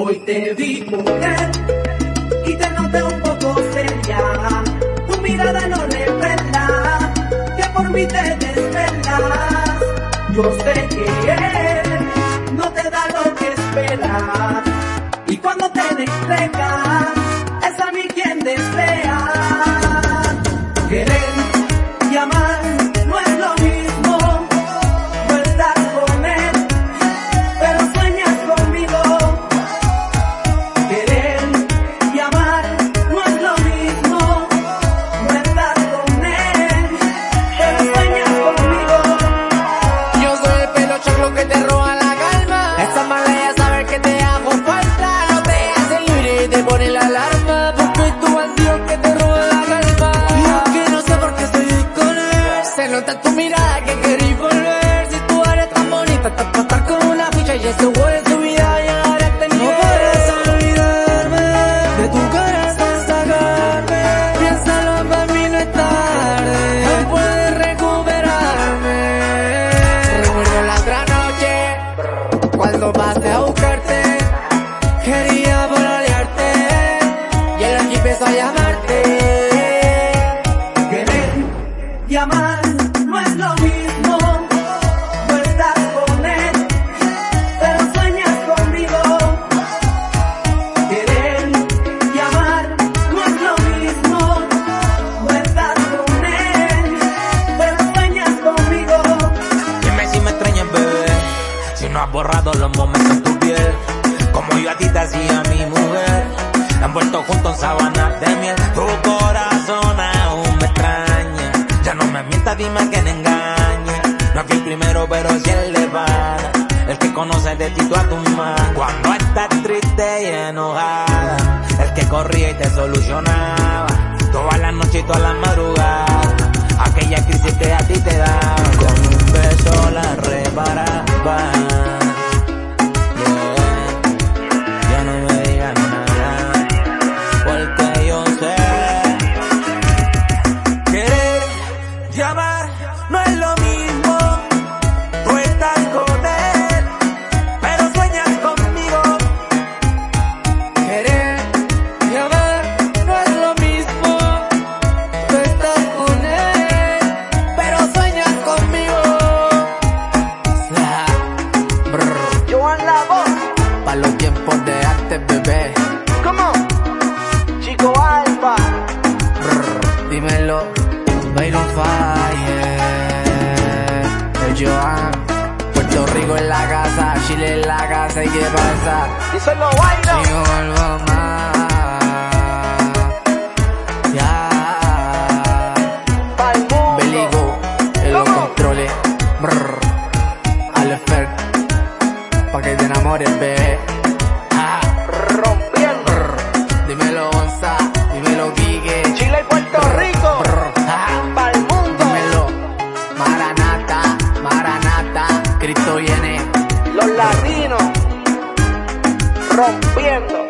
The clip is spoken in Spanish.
Hoy te vi mujer y te noté un poco seria. Tu mirada no revela que por mí te desvelas. Yo sé que él no te da lo que esperas. Y cuando te entregas, la alarma. Porque tu bandido que te roba la calma. Y aunque no sé por qué estoy con él. Se nota en tu mirada que querés volver. Si tú eres tan bonita, estás para estar con una ficha y ese güey es tu vida y ahora este nivel. No puedes olvidarme de tu hasta sacarme. Piénsalo, para mí no es tarde. No puedes recuperarme. Recuerdo la otra noche cuando pasé a buscarte. Quería y amar no es lo mismo. No estás con él, pero sueñas conmigo. Querer y amar no es lo mismo. No estás con él, pero sueñas conmigo. Dime si me extrañas, bebé. Si no has borrado los momentos en tu piel. Como yo a ti te hacía mi mujer. Han vuelto juntos en sábanas de miel. Tu corazón dime que me engaña. No fui el primero, pero si él le para. El que conoce de ti tú a tu mano. Cuando estás triste y enojada. El que corría y te solucionaba. Todas las noches y todas las madrugadas. Aquella crisis que a ti te daba. Con un beso la reparaba. Pasa? díselo bailo. Y vuelvo más. Ya. Pa'l mundo. Beligo en los controles. Brr. Al effect. Pa' que te enamores, bebé. Ah. Rompiendo. Brr. Dímelo, Gonza. Dímelo, Quique. Chile y Puerto Rico. Brr. Ah. Pa'l mundo. Dímelo. Maranata, Maranata. Cristo viene. Los latinos rompiendo.